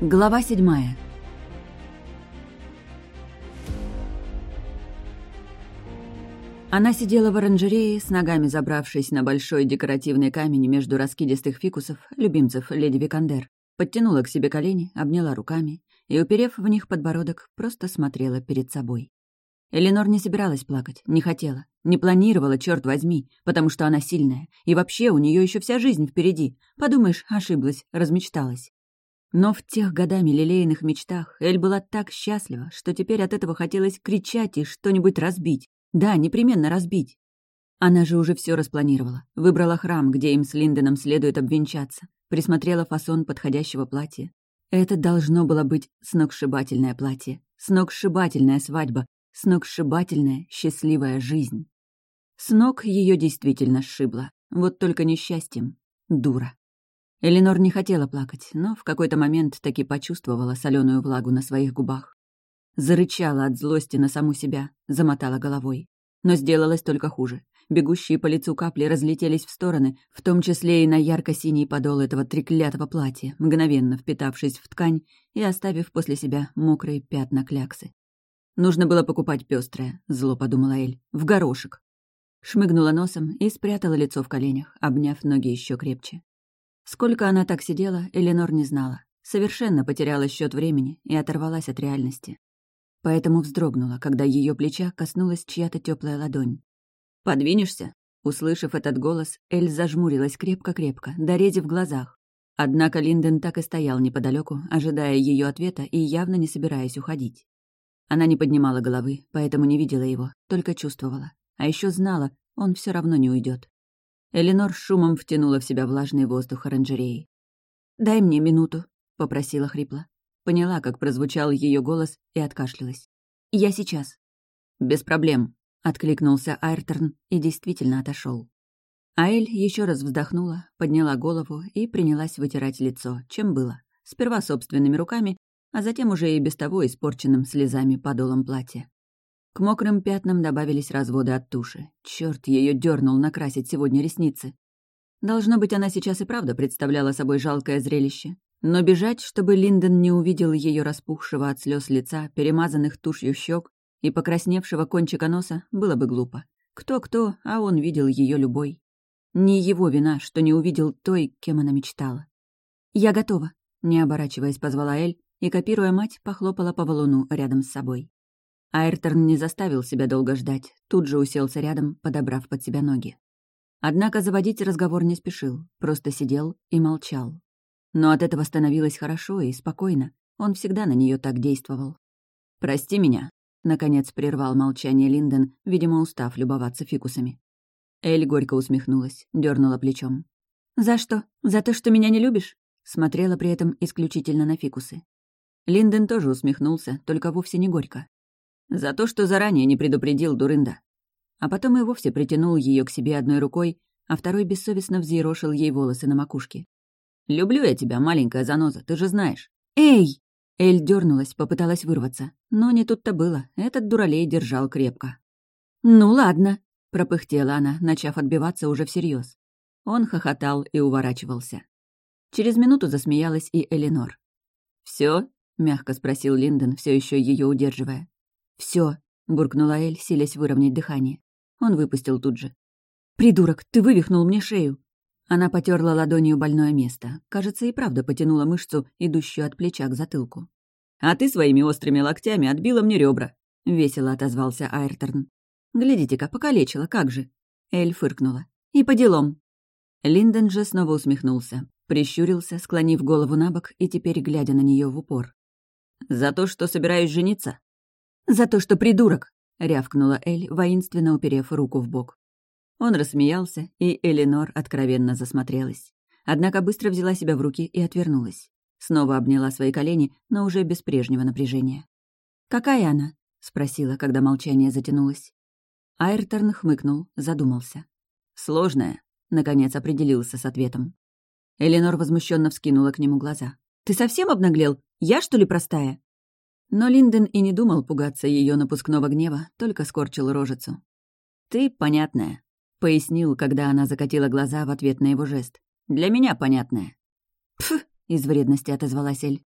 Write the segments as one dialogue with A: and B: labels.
A: Глава седьмая. Она сидела в оранжерее, с ногами забравшись на большой декоративный камень между раскидистых фикусов, любимцев леди Викандер, подтянула к себе колени, обняла руками и, уперев в них подбородок, просто смотрела перед собой. Эленор не собиралась плакать, не хотела, не планировала, черт возьми, потому что она сильная, и вообще у нее еще вся жизнь впереди. Подумаешь, ошиблась, размечталась. Но в тех годами лилейных мечтах Эль была так счастлива, что теперь от этого хотелось кричать и что-нибудь разбить. Да, непременно разбить. Она же уже все распланировала. Выбрала храм, где им с Линденом следует обвенчаться. Присмотрела фасон подходящего платья. Это должно было быть сногсшибательное платье. Сногсшибательная свадьба. Сногсшибательная счастливая жизнь. С ног ее действительно сшибло. Вот только несчастьем. Дура. Эленор не хотела плакать, но в какой-то момент таки почувствовала соленую влагу на своих губах. Зарычала от злости на саму себя, замотала головой. Но сделалось только хуже. Бегущие по лицу капли разлетелись в стороны, в том числе и на ярко-синий подол этого треклятого платья, мгновенно впитавшись в ткань и оставив после себя мокрые пятна кляксы. Нужно было покупать пестрое, зло подумала Эль, в горошек. Шмыгнула носом и спрятала лицо в коленях, обняв ноги еще крепче. Сколько она так сидела, Эленор не знала. Совершенно потеряла счет времени и оторвалась от реальности. Поэтому вздрогнула, когда ее плеча коснулась чья-то теплая ладонь. «Подвинешься?» Услышав этот голос, Эль зажмурилась крепко-крепко, дорезив в глазах. Однако Линден так и стоял неподалеку, ожидая ее ответа и явно не собираясь уходить. Она не поднимала головы, поэтому не видела его, только чувствовала. А еще знала, он все равно не уйдет. Эленор шумом втянула в себя влажный воздух оранжереи. «Дай мне минуту», — попросила хрипло. Поняла, как прозвучал ее голос, и откашлялась. «Я сейчас». «Без проблем», — откликнулся Айрторн и действительно отошел. Аэль еще раз вздохнула, подняла голову и принялась вытирать лицо, чем было. Сперва собственными руками, а затем уже и без того испорченным слезами подолом платья. К мокрым пятнам добавились разводы от туши. Черт, ее дернул накрасить сегодня ресницы. Должно быть, она сейчас и правда представляла собой жалкое зрелище. Но бежать, чтобы Линдон не увидел ее распухшего от слез лица, перемазанных тушью щек и покрасневшего кончика носа, было бы глупо. Кто-кто, а он видел ее любой. Не его вина, что не увидел той, кем она мечтала. «Я готова», — не оборачиваясь, позвала Эль и, копируя мать, похлопала по валуну рядом с собой. Айрторн не заставил себя долго ждать, тут же уселся рядом, подобрав под себя ноги. Однако заводить разговор не спешил, просто сидел и молчал. Но от этого становилось хорошо и спокойно. Он всегда на нее так действовал. «Прости меня», — наконец прервал молчание Линден, видимо, устав любоваться фикусами. Эль горько усмехнулась, дернула плечом. «За что? За то, что меня не любишь?» Смотрела при этом исключительно на фикусы. Линден тоже усмехнулся, только вовсе не горько. За то, что заранее не предупредил Дурында. А потом и вовсе притянул ее к себе одной рукой, а второй бессовестно взъерошил ей волосы на макушке. «Люблю я тебя, маленькая заноза, ты же знаешь». «Эй!» Эль дернулась, попыталась вырваться. Но не тут-то было, этот дуралей держал крепко. «Ну ладно», — пропыхтела она, начав отбиваться уже всерьез. Он хохотал и уворачивался. Через минуту засмеялась и Эленор. Все? мягко спросил Линдон, все еще ее удерживая. Все, буркнула Эль, силясь выровнять дыхание. Он выпустил тут же. «Придурок, ты вывихнул мне шею!» Она потерла ладонью больное место. Кажется, и правда потянула мышцу, идущую от плеча к затылку. «А ты своими острыми локтями отбила мне ребра», — весело отозвался Айрторн. «Глядите-ка, покалечила, как же!» Эль фыркнула. «И по делам!» Линдон же снова усмехнулся, прищурился, склонив голову на бок и теперь глядя на нее в упор. «За то, что собираюсь жениться?» «За то, что придурок!» — рявкнула Эль, воинственно уперев руку в бок. Он рассмеялся, и Эленор откровенно засмотрелась. Однако быстро взяла себя в руки и отвернулась. Снова обняла свои колени, но уже без прежнего напряжения. «Какая она?» — спросила, когда молчание затянулось. Айрторн хмыкнул, задумался. «Сложная», — наконец определился с ответом. Эленор возмущенно вскинула к нему глаза. «Ты совсем обнаглел? Я, что ли, простая?» Но Линден и не думал пугаться ее напускного гнева, только скорчил рожицу. «Ты понятная», — пояснил, когда она закатила глаза в ответ на его жест. «Для меня понятная». «Пф!» — из вредности отозвалась Эль.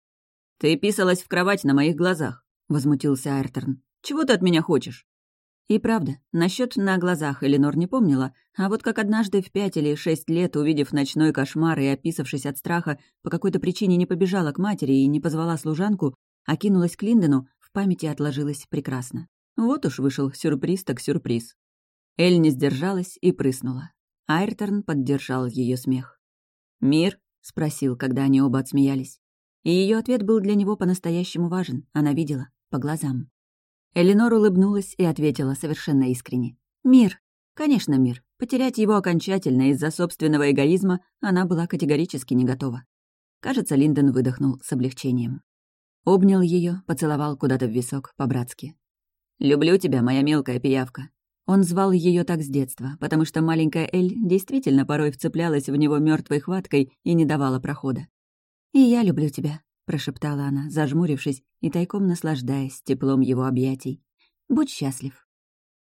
A: «Ты писалась в кровать на моих глазах», — возмутился Айрторн. «Чего ты от меня хочешь?» И правда, насчет на глазах Эленор не помнила, а вот как однажды в пять или шесть лет, увидев ночной кошмар и описавшись от страха, по какой-то причине не побежала к матери и не позвала служанку, а кинулась к Линдену, в памяти отложилась прекрасно. Вот уж вышел сюрприз так сюрприз. Эль не сдержалась и прыснула. Айрторн поддержал ее смех. «Мир?» — спросил, когда они оба отсмеялись. И ее ответ был для него по-настоящему важен, она видела, по глазам. Эленор улыбнулась и ответила совершенно искренне. «Мир. Конечно, мир. Потерять его окончательно из-за собственного эгоизма она была категорически не готова. Кажется, Линдон выдохнул с облегчением. Обнял ее, поцеловал куда-то в висок, по-братски. «Люблю тебя, моя мелкая пиявка». Он звал ее так с детства, потому что маленькая Эль действительно порой вцеплялась в него мертвой хваткой и не давала прохода. «И я люблю тебя», — прошептала она, зажмурившись и тайком наслаждаясь теплом его объятий. «Будь счастлив».